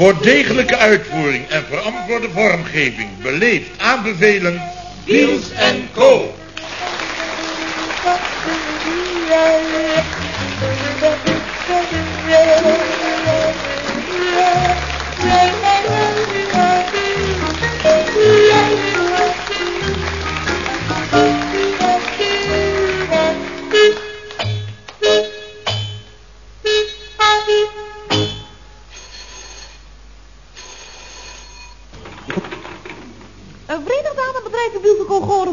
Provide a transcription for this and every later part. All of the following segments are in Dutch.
Voor degelijke uitvoering en verantwoorde vormgeving beleefd aanbevelen... Wiels en Co.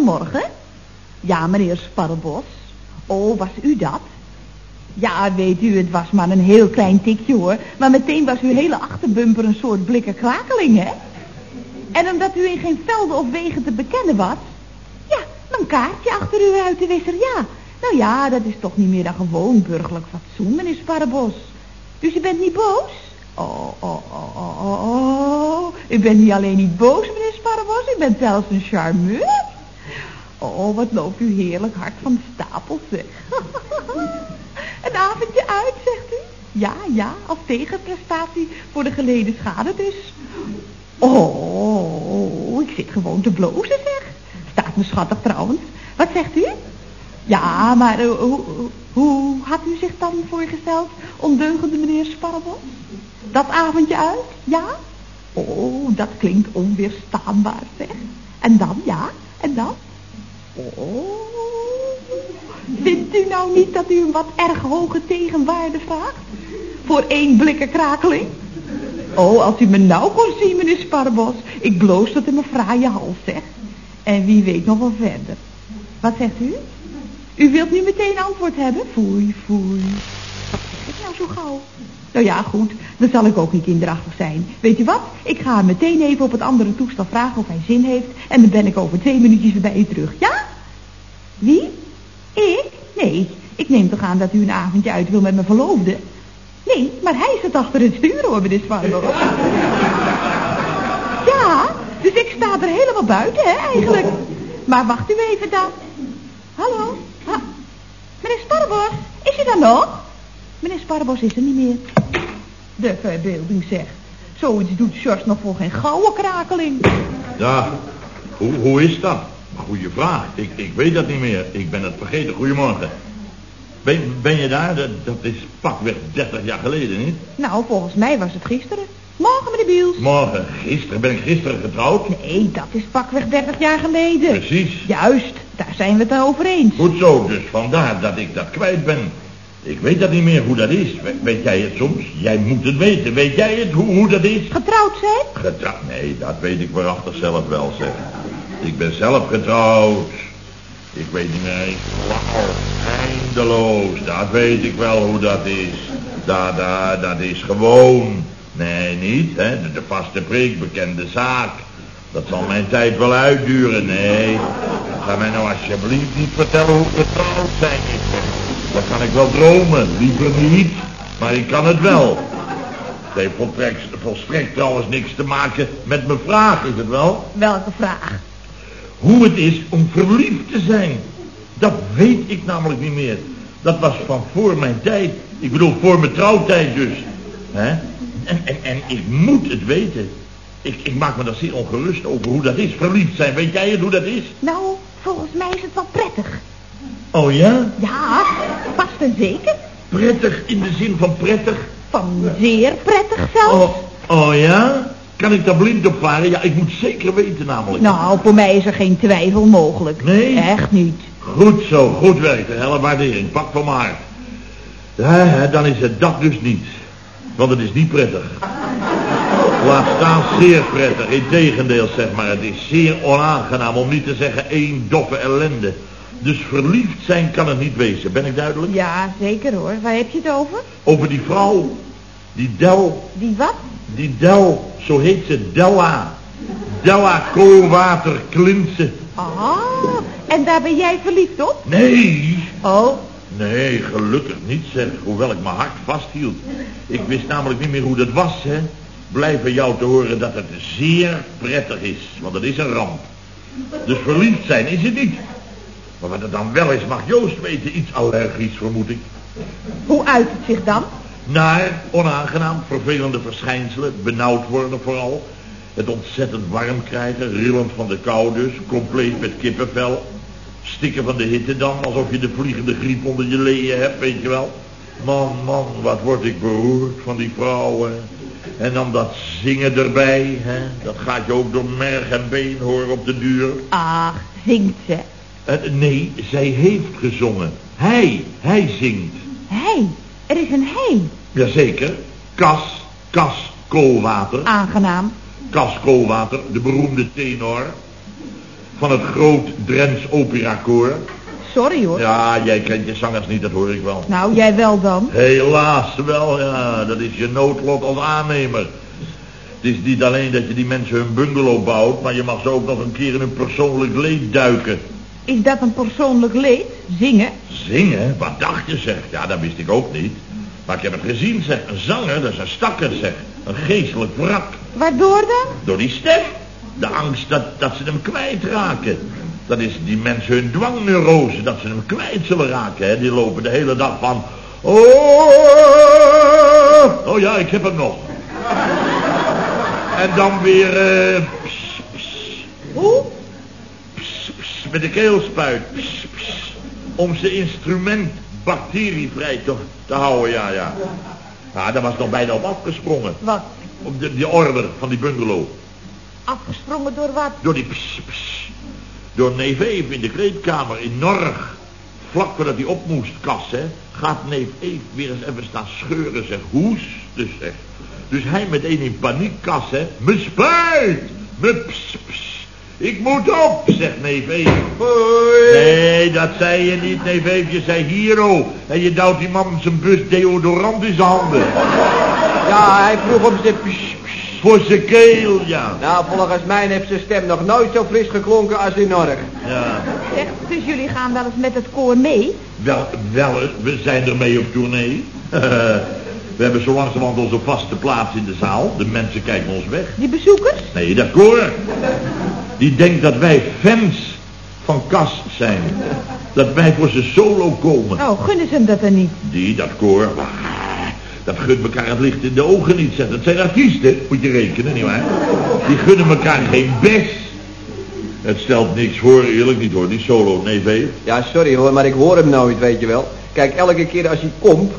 Goedemorgen. Ja, meneer Sparrebos. Oh, was u dat? Ja, weet u, het was maar een heel klein tikje hoor. Maar meteen was uw hele achterbumper een soort blikken krakeling, hè? En omdat u in geen velden of wegen te bekennen was... Ja, een kaartje achter uw ruitenwisser, ja. Nou ja, dat is toch niet meer dan gewoon burgerlijk fatsoen, meneer Sparrebos. Dus u bent niet boos? Oh, oh, oh, oh, oh, oh. U bent niet alleen niet boos, meneer Sparrebos, u bent zelfs een charmeur. Oh, wat loopt u heerlijk hard van stapel, zeg. Een avondje uit, zegt u? Ja, ja, als tegenprestatie voor de geleden schade dus. Oh, ik zit gewoon te blozen, zeg. Staat me schattig trouwens. Wat zegt u? Ja, maar uh, hoe, hoe had u zich dan voorgesteld, ondeugende meneer Sparrebos? Dat avondje uit, ja? Oh, dat klinkt onweerstaanbaar, zeg. En dan, ja? En dan? Oh, vindt u nou niet dat u een wat erg hoge tegenwaarde vraagt? Voor één blikken krakeling? Oh, als u me nou kon zien, meneer Sparbos. Ik bloos tot in mijn fraaie hals, zeg. En wie weet nog wel verder. Wat zegt u? U wilt nu meteen antwoord hebben? Foei, foei. Wat zeg ik nou zo gauw? Nou ja, goed, dan zal ik ook niet kinderachtig zijn. Weet je wat? Ik ga hem meteen even op het andere toestel vragen of hij zin heeft. En dan ben ik over twee minuutjes weer bij u terug, ja? Wie? Ik? Nee, ik neem toch aan dat u een avondje uit wil met mijn verloofde? Nee, maar hij zit achter het stuur hoor, meneer Sparrow. Ja, dus ik sta er helemaal buiten, hè, eigenlijk. Maar wacht u even dan. Hallo? Ha meneer Sparrebos, is u daar nog? Meneer Sparrebos is er niet meer. De verbeelding zegt. Zoiets doet Sjors nog voor geen gouden krakeling. Ja, hoe, hoe is dat? Goeie vraag. Ik, ik weet dat niet meer. Ik ben het vergeten. Goedemorgen. Ben, ben je daar? Dat, dat is pakweg 30 jaar geleden, niet? Nou, volgens mij was het gisteren. Morgen, meneer Biels. Morgen? Gisteren? Ben ik gisteren getrouwd? Nee, dat is pakweg 30 jaar geleden. Precies. Juist, daar zijn we het over eens. Goed zo, dus vandaar dat ik dat kwijt ben. Ik weet dat niet meer hoe dat is. weet jij het soms? Jij moet het weten. Weet jij het, hoe, hoe dat is? Getrouwd zijn? Getrouwd? Nee, dat weet ik waarachtig zelf wel, zeg. Ik ben zelf getrouwd. Ik weet niet meer, wauw, eindeloos. Dat weet ik wel hoe dat is. Dat, dat, dat is gewoon. Nee, niet, hè. De, de vaste preek, bekende zaak. Dat zal mijn tijd wel uitduren, nee. Ga mij nou alsjeblieft niet vertellen hoe getrouwd zijn is. Dat kan ik wel dromen, liever niet. Maar ik kan het wel. Het heeft volstrekt, volstrekt trouwens niks te maken met mijn vraag, is het wel? Welke vraag? Hoe het is om verliefd te zijn. Dat weet ik namelijk niet meer. Dat was van voor mijn tijd. Ik bedoel, voor mijn trouwtijd dus. En, en, en ik moet het weten. Ik, ik maak me daar zeer ongerust over hoe dat is, verliefd zijn. Weet jij het hoe dat is? Nou, volgens mij is het wel prettig. Oh ja? Ja, vast en zeker. Prettig in de zin van prettig? Van zeer prettig zelfs. Oh, oh ja? Kan ik daar blind op varen? Ja, ik moet zeker weten namelijk. Nou, voor mij is er geen twijfel mogelijk. Nee? Echt niet. Goed zo, goed weten. Helle waardering. Pak van maar. Ja, dan is het dat dus niet. Want het is niet prettig. Laat staan zeer prettig. Integendeel, zeg maar. Het is zeer onaangenaam, om niet te zeggen één doffe ellende. Dus verliefd zijn kan het niet wezen. Ben ik duidelijk? Ja, zeker hoor. Waar heb je het over? Over die vrouw. Die Del. Die wat? Die Del, zo heet ze, Della. Della Koolwater Klinsen. Ah, en daar ben jij verliefd op? Nee. Oh. Nee, gelukkig niet, zeg. Hoewel ik mijn hart vasthield. Ik wist namelijk niet meer hoe dat was, hè. Blijven jou te horen dat het zeer prettig is. Want het is een ramp. Dus verliefd zijn is het niet. Maar wat het dan wel is, mag Joost weten. Iets allergisch, vermoed ik. Hoe uit het zich dan? Naar, onaangenaam, vervelende verschijnselen, benauwd worden vooral. Het ontzettend warm krijgen, rillend van de kou dus, compleet met kippenvel. Stikken van de hitte dan, alsof je de vliegende griep onder je leeën hebt, weet je wel. Man, man, wat word ik beroerd van die vrouwen. En dan dat zingen erbij, hè. Dat gaat je ook door merg en been horen op de duur. Ach, zingt ze. Eh, nee, zij heeft gezongen. Hij, hij zingt. Hij, er is een hij. Jazeker. Kas, Kas Koolwater. Aangenaam. Kas Koolwater, de beroemde tenor. Van het Groot Drents Operakoor. Sorry hoor. Ja, jij kent je zangers niet, dat hoor ik wel. Nou, jij wel dan. Helaas wel, ja. Dat is je noodlot als aannemer. Het is niet alleen dat je die mensen hun bungalow bouwt, maar je mag ze ook nog een keer in hun persoonlijk leed duiken. Is dat een persoonlijk leed? Zingen? Zingen? Wat dacht je zeg? Ja, dat wist ik ook niet. Maar ik heb het gezien zeg. Een zanger, dat is een stakker zeg. Een geestelijk wrak. Waardoor dan? Door die stem. De angst dat, dat ze hem kwijtraken. Dat is die mensen hun dwangneurose, dat ze hem kwijt zullen raken. Hè? Die lopen de hele dag van... Oh, oh ja, ik heb hem nog. En dan weer... eh, ps, ps, Hoe? ps, ps, met de keelspuit. Ps, ps, om zijn instrument bacterievrij te, te houden, ja, ja. Ja, daar was nog bijna op afgesprongen. Wat? Op de, die order van die bungalow. Afgesprongen door wat? Door die ps, ps, door neef Eve in de kleedkamer in Norg. Vlak voordat hij op moest kassen, gaat neef Eve weer eens even staan scheuren, zeg. Hoes, dus zeg. Dus hij meteen in paniek kassen. Me spuit! Me ps, ps. Ik moet op, zegt neef Eve. Nee, dat zei je niet, neef Eve. Je zei hiero. En je duwt die man zijn bus deodorant in zijn handen. Ja, hij vroeg om zijn. Voor zijn keel, ja. Nou, volgens mij heeft zijn stem nog nooit zo fris geklonken als in Norg. Ja. Zeg, dus jullie gaan wel eens met het koor mee? Wel, wel eens, we zijn ermee op tournee. we hebben zo langzamerhand onze vaste plaats in de zaal. De mensen kijken ons weg. Die bezoekers? Nee, dat koor. Die denkt dat wij fans van Cas zijn. Dat wij voor zijn solo komen. Oh, gunnen ze hem dat dan niet? Die, dat koor, dat gunt elkaar het licht in de ogen niet zetten. Dat zijn artiesten, moet je rekenen, nietwaar? Die gunnen elkaar geen best. Het stelt niks voor, eerlijk niet hoor, die solo, nee, Veef. Ja, sorry hoor, maar ik hoor hem nooit, weet je wel. Kijk, elke keer als hij komt,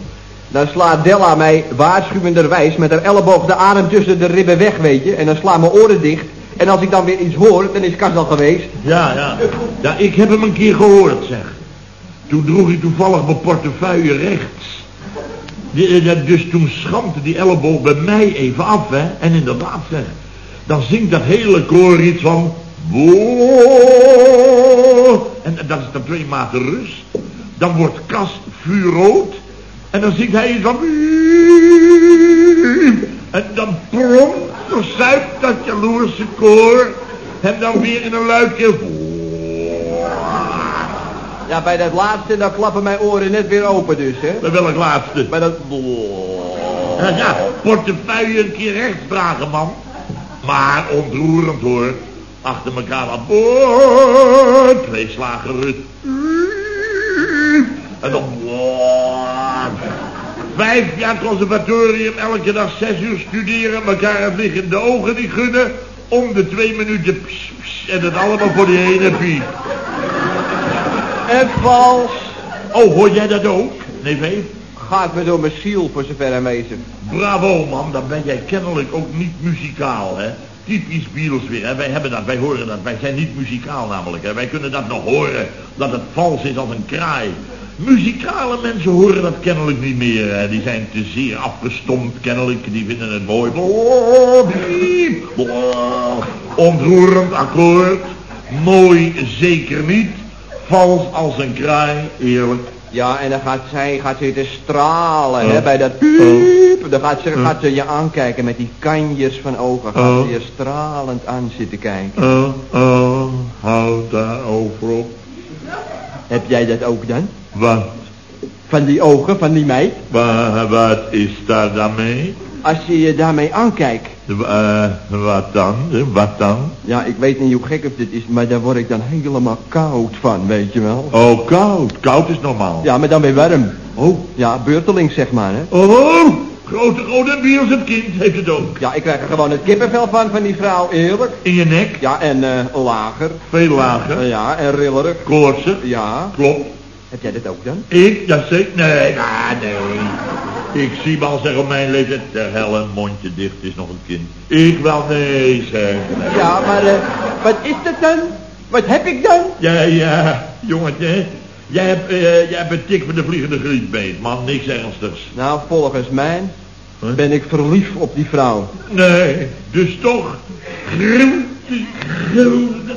dan slaat Della mij waarschuwenderwijs met haar elleboog de adem tussen de ribben weg, weet je. En dan slaan mijn oren dicht. En als ik dan weer iets hoor, dan is Kas al geweest. Ja, ja. Ja, ik heb hem een keer gehoord, zeg. Toen droeg hij toevallig mijn portefeuille rechts. Eh, dus toen schampte die elleboog bij mij even af, hè. En inderdaad, zeg. Dan zingt dat hele koor iets van... En dat is dan twee maten rust. Dan wordt Kas vuurrood. En dan zingt hij iets van... En dan prompt verzuipt dat jaloerse koor. En dan weer in een luidje... Ja, bij dat laatste, dan klappen mijn oren net weer open dus, hè. Bij welk laatste? Bij dat... Ja, portefeuille een keer rechts dragen, man. Maar ontroerend hoor. Achter elkaar aan boord. Twee slagen rust. En dan... Vijf jaar conservatorium, elke dag zes uur studeren, elkaar het licht in de ogen niet gunnen. Om de twee minuten ps, en het allemaal voor die ene piep. En vals. Oh, hoor jij dat ook? Nee, Veef? Gaat me door mijn ziel, voor zover wezen. Bravo man, dan ben jij kennelijk ook niet muzikaal, hè? Typisch Beatles weer, hè? Wij hebben dat, wij horen dat. Wij zijn niet muzikaal namelijk, hè? Wij kunnen dat nog horen, dat het vals is als een kraai. Muzikale mensen horen dat kennelijk niet meer, hè? Die zijn te zeer afgestompt, kennelijk. Die vinden het mooi. Bliep. Ontroerend akkoord. Mooi zeker niet. Vals als een kraai, eerlijk. Ja, en dan gaat zij gaat zitten stralen, hè, Oh. bij dat piep. Dan gaat ze, gaat ze je aankijken met die kanjes van ogen. Gaat Oh. ze je stralend aan zitten kijken. Oh, oh, houd daar over op. Heb jij dat ook dan? Wat? Van die ogen, van die meid? Wa- Wat is daar dan mee? Als je je daarmee aankijkt. Eh, wat dan? Wat dan? Ja, ik weet niet hoe gek of dit is, maar daar word ik dan helemaal koud van, weet je wel. Oh, koud. Koud is normaal. Ja, maar dan weer warm. Oh, Ja, beurtelings zeg maar, hè. oh, grote rode biels het kind heeft het ook. Ja, ik krijg er gewoon het kippenvel van, van die vrouw, eerlijk. In je nek, Ja, en eh, lager. veel lager, ja, en rillerig. koortsig, Ja. klopt. Heb jij dat ook dan? Ik, dat zeker, nee, nou, nee. Ik zie wel zeggen op mijn leeftijd, ter hel een mondje dicht is nog een kind. Ik wel nee zeg. Ja, maar eh, wat is dat dan? Wat heb ik dan? Ja, ja, jongetje, jij hebt, eh, jij hebt een tik van de vliegende grietbeet, man, niks ernstigs. Nou, volgens mij Huh? ben ik verliefd op die vrouw. Nee, dus toch gruwte.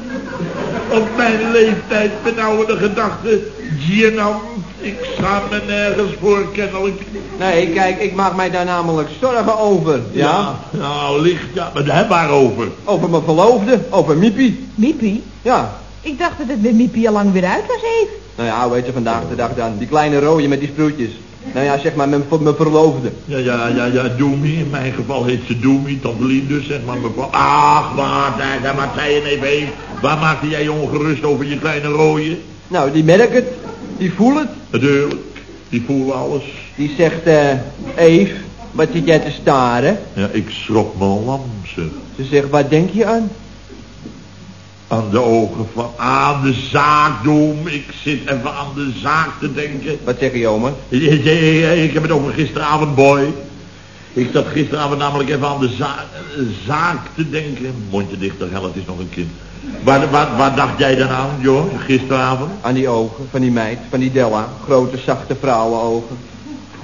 Op mijn leeftijd benauwde gedachte, gênant. Ik schaam me nergens voor, kennelijk. Nee, kijk, ik maak mij daar namelijk zorgen over. Ja? Nou, licht, ja, maar daar waarover. Over mijn verloofde, over Miepie. Miepie? Ja. Ik dacht dat het met Miepie al lang weer uit was, Eve. Nou ja, heet ze vandaag de dag dan? Die kleine rode met die sproetjes. Nou ja, zeg maar mijn, mijn verloofde. Ja, ja, ja, ja, Doemie. In mijn geval heet ze Doemie, Tantelien dus, zeg maar mevrouw. Ach, wat, daar, wat zei je even. Waar maakte jij je ongerust over je kleine rooie? Nou, die merkt het. Die voelt het. Natuurlijk, die voelen alles. Die zegt, eh, Eve, wat zit jij te staren? Ja, ik schrok me lam, zeg. Ze zegt, wat denk je aan? Aan de ogen van, aan de zaak, Doem. Ik zit even aan de zaak te denken. Wat zeg je, oma? Ik, heb het over gisteravond, boy. Ik zat gisteravond namelijk even aan de za- zaak te denken. Mondje dichter, het is nog een kind. Waar, waar, waar dacht jij dan aan, joh, gisteravond? Aan die ogen van die meid, van die Della. Grote, zachte vrouwenogen.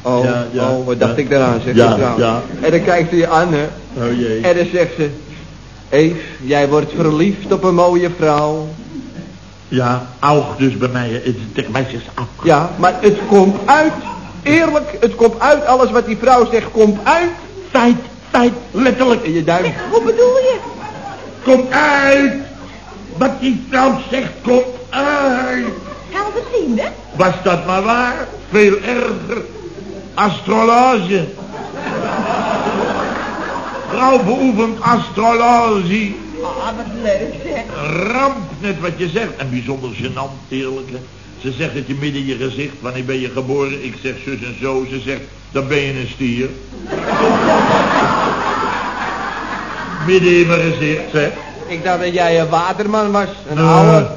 Oh, Ja, ja, oh, wat dacht ja. ik daaraan, zeg Ja, gisteravond. ja. En dan kijkt ze je aan, hè. Oh jee. En dan zegt ze... Eve, jij wordt verliefd op een mooie vrouw. Ja, aug dus bij mij. Het, mij ze, af. Ja, maar het komt uit. Eerlijk, het komt uit. Alles wat die vrouw zegt, komt uit. Feit, feit, letterlijk. In je duim. Hoe bedoel je? Kom uit. Wat die vrouw zegt, komt uit. Gaan we het zien, hè? Was dat maar waar? Veel erger. Astrologe. Vrouw beoefent astrologie. Ah, wat leuk, zeg. Ramp, net wat je zegt. En bijzonder gênant, eerlijk. hè. Ze zegt het je midden in je gezicht. Wanneer ben je geboren? Ik zeg zus en zo. Ze zegt, dan ben je een stier. midden in mijn gezicht, zeg. Ik dacht dat jij een waterman was. Een Eh, oude,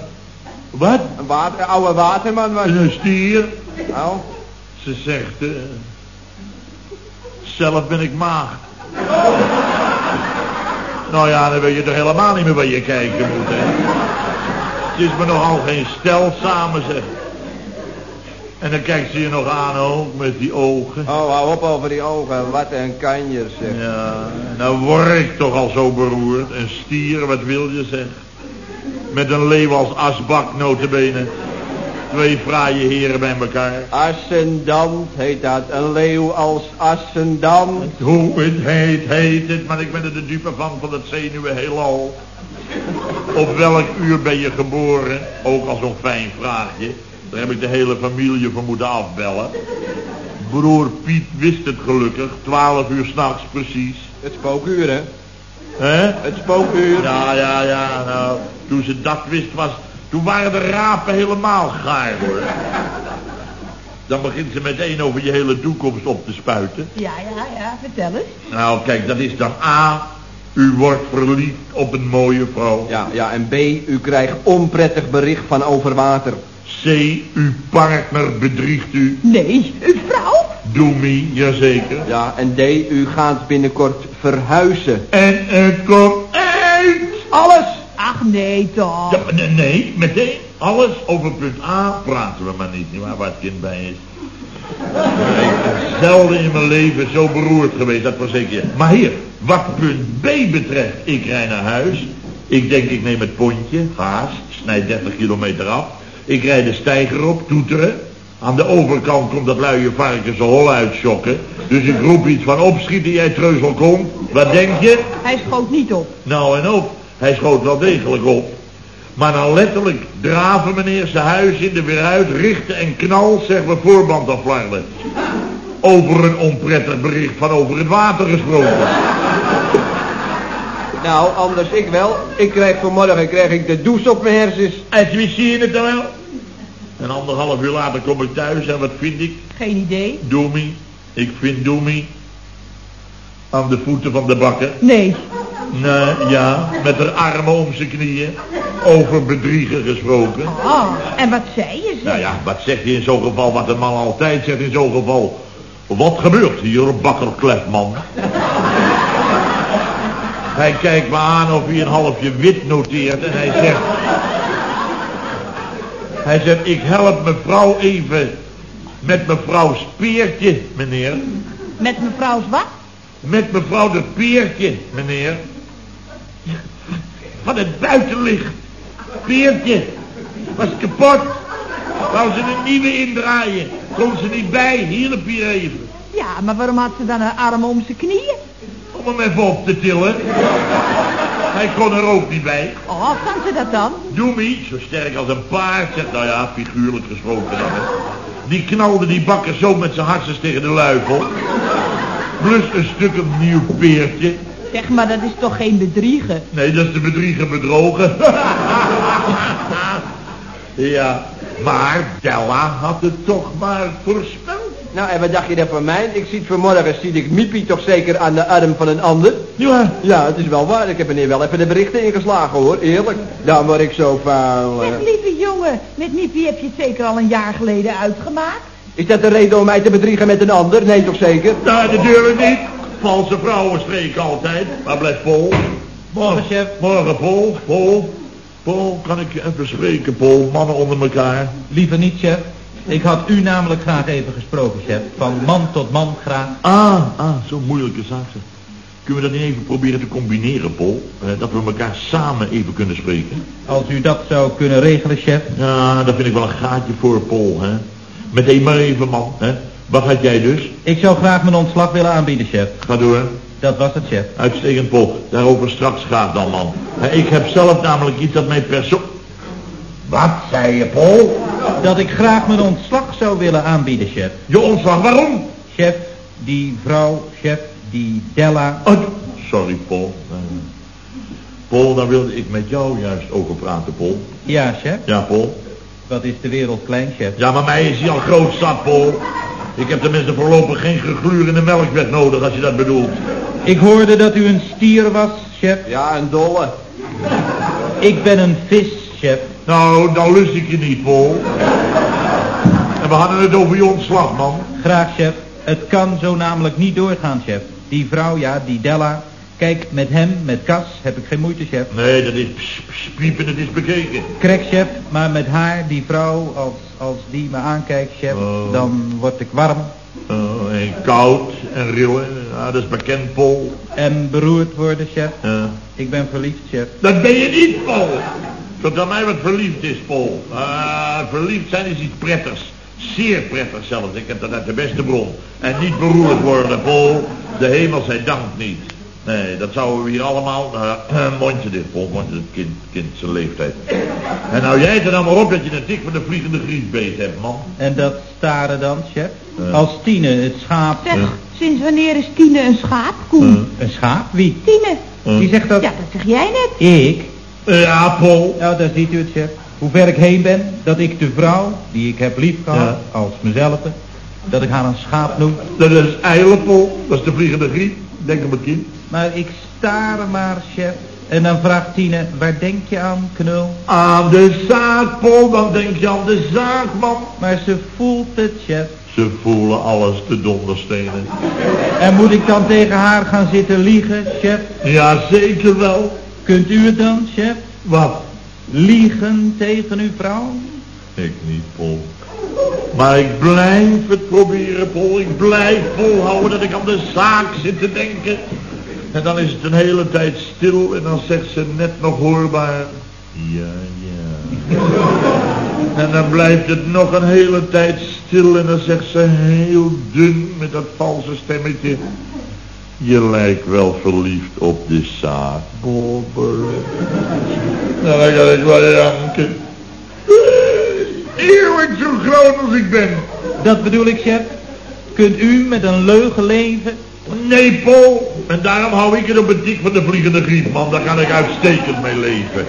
Wat? een water, oude waterman was. Een stier? Nou, Ze zegt, eh, zelf ben ik maag. Nou ja, dan weet je toch helemaal niet meer waar je kijken moet, hè. Het is me nogal geen stel samen, zeg. En dan kijkt ze je nog aan ook, met die ogen. oh, hou op over die ogen. Wat een kanjer, zeg. Ja, nou word ik toch al zo beroerd. Een stier, wat wil je, zeg. Met een leeuw als asbak, notabene. Twee fraaie heren bij elkaar. Ascendant heet dat. Een leeuw als ascendant. Hoe het heet, heet het, maar ik ben er de dupe van, van het zenuwen heelal. Op welk uur ben je geboren? Ook al zo'n fijn vraagje. Daar heb ik de hele familie voor moeten afbellen. Broer Piet wist het gelukkig, 12 uur s'nachts precies. Het spookuur, hè? Hè? Het spookuur. Ja, ja, ja, nou, toen ze dat wist was, toen waren de rapen helemaal gaar hoor. Dan begint ze meteen over je hele toekomst op te spuiten. Ja, ja, ja, vertel eens. Nou, kijk, dat is dan A. U wordt verliefd op een mooie vrouw. Ja, ja, en B, u krijgt onprettig bericht van over water. C. Uw partner bedriegt u. Nee, uw vrouw? Doemie, jazeker. Ja, en D, u gaat binnenkort verhuizen. En het komt! Ach, nee toch. Ja, nee, nee, meteen. Alles over punt A praten we maar niet, niet waar, het kind bij is. Ik ben zelden in mijn leven zo beroerd geweest, dat verzeker je. Maar hier, wat punt B betreft, ik rij naar huis. Ik denk, ik neem het pontje, haast, snijd 30 kilometer af. Ik rijd de steiger op, toeteren. Aan de overkant komt dat luie varken zo hol uitschokken. Dus ik roep iets van opschieten, jij treuzel komt. Wat denk je? Hij schoot niet op. Nou en op, hij schoot wel degelijk op. Maar dan letterlijk draven meneer zijn huis in de weer uit, richten en knal, zeg we voorband aflarden. Over een onprettig bericht van over het water gesproken. Nou, anders ik wel. Ik krijg vanmorgen krijg ik de douche op mijn hersens. En wie zie je het dan wel? En anderhalf uur later kom ik thuis en wat vind ik? Geen idee. Doemie. Ik vind Doemie. Aan de voeten van de bakker. Nee. Nee, ja, met haar armen om zijn knieën. Over bedriegen gesproken. Oh, en wat zei je zeg? Nou ja, wat zegt hij in zo'n geval, wat een man altijd zegt in zo'n geval? Wat gebeurt hier, bakkerklefman? hij kijkt me aan of hij een halfje wit noteert en hij zegt... Hij zegt, ik help mevrouw even met mevrouw Speertje, meneer. Met mevrouw's wat? Met mevrouw de Peertje, meneer. Van het buitenlicht. Peertje. Was kapot. Wou ze een nieuwe indraaien. Kon ze niet bij. Hielp hier even. Ja, maar waarom had ze dan een arm om zijn knieën? Om hem even op te tillen. Hij kon er ook niet bij. Oh, kan ze dat dan? Doemie, zo sterk als een paard, zegt nou ja, figuurlijk gesproken dan. hè. Die knalde die bakker zo met zijn hartjes tegen de luifel. Plus een stuk een nieuw peertje. Zeg maar, dat is toch geen bedriegen? Nee, dat is de bedrieger bedrogen. ja, maar Della had het toch maar voorspeld. Nou, en wat dacht je daarvan mij? Ik zie vanmorgen, zie ik Miepie toch zeker aan de arm van een ander? Ja, Ja, het is wel waar. Ik heb meneer wel even de berichten ingeslagen hoor, eerlijk. Dan word ik zo vuil. eh. Zeg, lieve jongen, met Miepie heb je het zeker al een jaar geleden uitgemaakt? Is dat de reden om mij te bedriegen met een ander? Nee, toch zeker? nou, natuurlijk niet. Valse vrouwen spreken altijd. Maar blijf Paul. Morgen, chef. Morgen, Paul. Paul. Paul, kan ik je even spreken, Paul? Mannen onder elkaar. Liever niet, chef. Ik had u namelijk graag even gesproken, chef. Van man tot man graag. Ah, ah, zo'n moeilijke zaak. zeg. Kunnen we dat niet even proberen te combineren, Paul? Eh, dat we elkaar samen even kunnen spreken? Als u dat zou kunnen regelen, chef. Ja, daar vind ik wel een gaatje voor, Paul, hè. Meteen maar even, man, hè. Wat had jij dus? Ik zou graag mijn ontslag willen aanbieden, chef. Ga door. Dat was het, chef. Uitstekend, Paul. Daarover straks graag dan, man. Ik heb zelf namelijk iets dat mijn persoon... Wat zei je, Paul? Dat ik graag mijn ontslag zou willen aanbieden, chef. Je ontslag, waarom? Chef, die vrouw, chef, die Della. Oh, sorry, Paul. Paul, daar wilde ik met jou juist over praten, Paul. Ja, chef. Ja, Paul. Wat is de wereld klein, chef? Ja, maar mij is hij al groot zat, Paul. Ik heb tenminste voorlopig geen gegluur in de melkweg nodig, als je dat bedoelt. Ik hoorde dat u een stier was, chef. Ja, een dolle. Ik ben een vis, chef. Nou, dan lust ik je niet, Paul. En we hadden het over je ontslag, man. Graag, chef. Het kan zo namelijk niet doorgaan, chef. Die vrouw, ja, die Della. Kijk, met hem, met Cas, heb ik geen moeite, chef. Nee, dat is ps- ps- piepen, dat is bekeken. Krek, chef, maar met haar, die vrouw, als, als die me aankijkt, chef, Oh. dan word ik warm Oh, en koud en rillen, ja, dat is bekend, Paul. en beroerd worden, chef. Ja. Ik ben verliefd, chef. Dat ben je niet, Paul. Vertel mij wat verliefd is, Paul. Ah, verliefd zijn is iets prettigs. Zeer prettig zelfs. Ik heb dat uit de beste bron. En niet beroerd worden, Paul. De hemel zij dank niet. Nee, dat zouden we hier allemaal... eh, mondje dicht. Mondje dicht, kind, kind zijn leeftijd. En nou jij er dan maar op dat je een tik van de vliegende griesbeet hebt, man. En dat staren dan, chef? Ja. Als Tine, het schaap... Zeg, sinds wanneer is Tine een schaap, Koen? Een schaap? Wie? Tine. Wie zegt dat? Ja, dat zeg jij net. Ik? Ja, Paul. Nou, daar ziet u het, chef. Hoe ver ik heen ben, dat ik de vrouw, die ik heb lief gehad, Ja. als mezelf, dat ik haar een schaap noem. Dat is eilen, Paul. Dat is de vliegende griep. Denk om het kind. Maar ik stare maar, chef. En dan vraagt Tine, waar denk je aan, knul? Aan de zaak, Paul. Dan denk je aan de zaak, man. Maar ze voelt het, chef. Ze voelen alles te donderstenen. En moet ik dan tegen haar gaan zitten liegen, chef? Ja, zeker wel. Kunt u het dan, chef? Wat? Liegen tegen uw vrouw? Ik niet, Paul. Maar ik blijf het proberen, Paul. Ik blijf volhouden dat ik aan de zaak zit te denken. En dan is het een hele tijd stil en dan zegt ze net nog hoorbaar. Ja, ja. En dan blijft het nog een hele tijd stil en dan zegt ze heel dun met dat valse stemmetje. Je lijkt wel verliefd op de zaak, Bobber. Nou, dan ga ik wel janken. Eerlijk zo groot als ik ben. Dat bedoel ik, chef. Kunt u met een leugen leven? Nee, Paul. En daarom hou ik het op het van de vliegende griep, man. Daar kan ik uitstekend mee leven.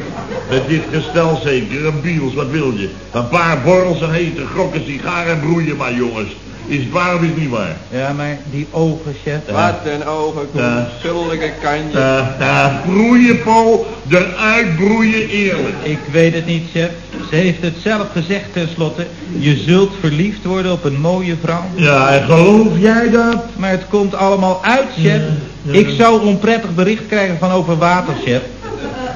Met dit gestel zeker, een biels, wat wil je? Een paar borrels, een hete grokken sigaar en broeien maar, jongens. Is het waar of is het niet waar? Ja, maar die ogen, chef. Wat een ogen, Ja. zulke kanje. Uh, uh, broeien, Paul. Eruit broeien, eerlijk. Ik weet het niet, chef. Ze heeft het zelf gezegd tenslotte. Je zult verliefd worden op een mooie vrouw. Ja, en geloof jij dat? Maar het komt allemaal uit, chef. Ik zou onprettig bericht krijgen van over water, chef.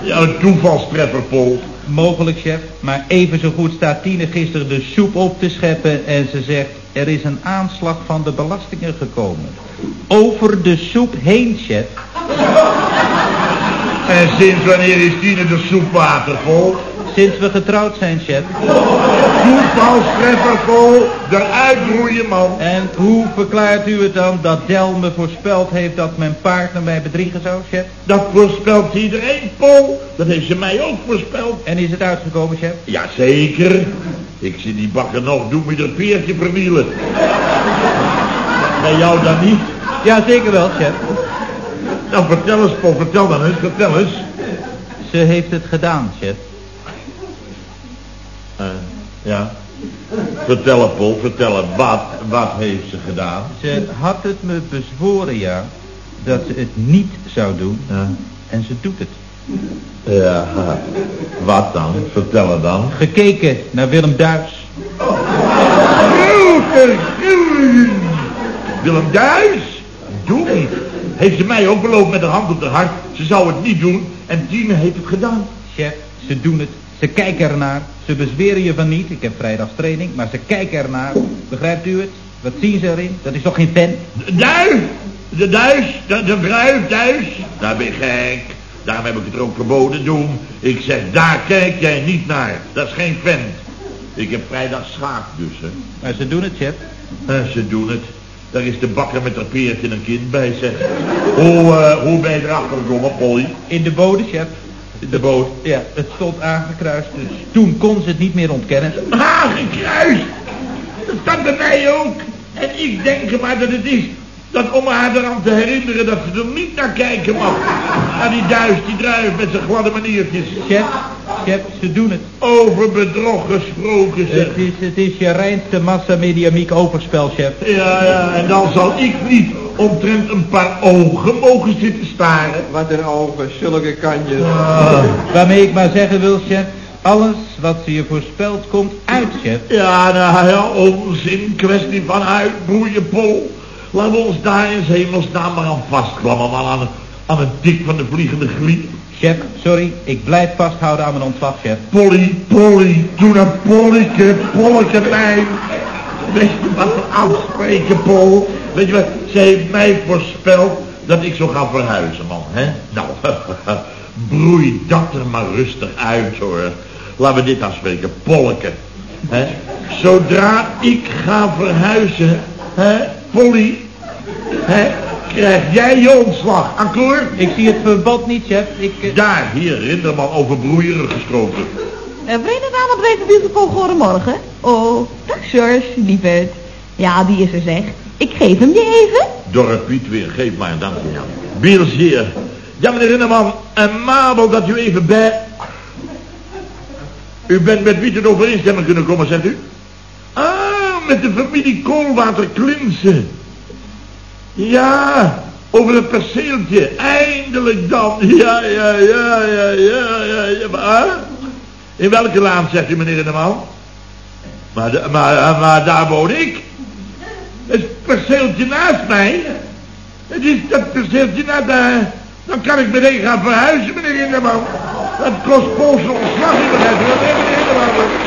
Ja, een toevalstreffer, Paul. Mogelijk, chef. Maar even zo goed staat Tine gisteren de soep op te scheppen en ze zegt... er is een aanslag van de belastingen gekomen. Over de soep heen, chef. En sinds wanneer is Tine de soepwater, Paul? Sinds we getrouwd zijn, chef. Toevalstreffer, Paul. Eruit broeien, man. En hoe verklaart u het dan dat Del me voorspeld heeft dat mijn partner mij bedriegen zou, chef? Dat voorspelt iedereen, Paul. Dat heeft ze mij ook voorspeld. En is het uitgekomen, chef? Jazeker. Ik zie die bakker nog, doe me dat peertje vernielen. Bij jou dan niet? Ja, zeker wel, chef. Nou, vertel eens, Paul, vertel dan eens, vertel eens. Ze heeft het gedaan, chef. Eh, ja. Vertel het, Paul, vertel het. Wat, wat heeft ze gedaan? Ze had het me bezworen, ja, dat ze het niet zou doen. Ja. En ze doet het. Ja, wat dan? Vertel het dan. Gekeken naar Willem Duis. Willem Duis? Doen. Heeft ze mij ook beloofd met haar hand op de hart. Ze zou het niet doen. En Tine heeft het gedaan. Chef, ze doen het. Ze kijken ernaar. Ze bezweren je van niet. Ik heb vrijdagstraining, maar ze kijken ernaar. Begrijpt u het? Wat zien ze erin? Dat is toch geen pen? De duif. De duis. De, de bruif, duis. Daar ben je gek. Daarom heb ik het er ook verboden doen. Ik zeg, daar kijk jij niet naar. Dat is geen vent. Ik heb vrijdag schaak dus, hè. Maar ze doen het, chef. En ze doen het. Daar is de bakker met haar peertje en een kind bij, zeg. Hoe, eh, hoe ben je erachter gekomen, Polly? In de bode, chef. De boot. Ja, het stond aangekruist, dus toen kon ze het niet meer ontkennen. Hagekruis! Dat staat bij mij ook. En ik denk maar dat het is. Dat om haar eraan te herinneren dat ze er niet naar kijken mag. Naar die duis, die druif met zijn gladde maniertjes. Chef, chef, ze doen het. Over bedrog gesproken, zeg. Het is, het is je reinste massamediamiek overspel, chef. Ja, ja, en dan zal ik niet omtrent een paar ogen mogen zitten staren. Wat een ogen, zulke kanjes. Waarmee ik maar zeggen wil, chef, alles wat ze je voorspelt komt uit, chef. Ja, nou ja, onzin, kwestie van uitbroeien, Pol. Laten we ons daar in hemelsnaam maar aan vastklammen, man, aan, aan een dik van de vliegende gliep. Chef, sorry, ik blijf vasthouden aan mijn ontslag, chef. Polly, Polly, doe een Polleke, Polleke mijn. Weet je wat we afspreken, Pol? Weet je wat, ze heeft mij voorspeld dat ik zou gaan verhuizen, man, hè? Nou, broei dat er maar rustig uit, hoor. Laten we dit afspreken, Polleke. Hè? Zodra ik ga verhuizen, hè, Polly, hè, krijg jij je ontslag. Akkoord? Ik zie het verbod niet, chef. Ik, eh, Daar, hier, Rinderman over broeieren gesproken. Uh, Vreemde aan het beautiful goedemorgen. Oh, dag George, lieverd. Ja, die is er zeg. Ik geef hem je even. Dorp Piet weer, geef maar, dank u. Biels hier. Ja, meneer Rinderman, en Mabel dat u even bij... U bent met wie ten overeenstemming kunnen komen, zegt u? Ah, met de familie Koolwater Klinsen. Ja, over het perceeltje. Eindelijk dan. Ja, ja, ja, ja, ja, ja, ja. Maar? In welke laan, zegt u, meneer Rinderman? Maar, da- maar, maar daar woon ik. Het perceeltje naast mij. Het is dat perceeltje naast mij. Dan kan ik meteen gaan verhuizen, meneer Inderman. Dat kost Poolse ontslag, u begrijpt wel.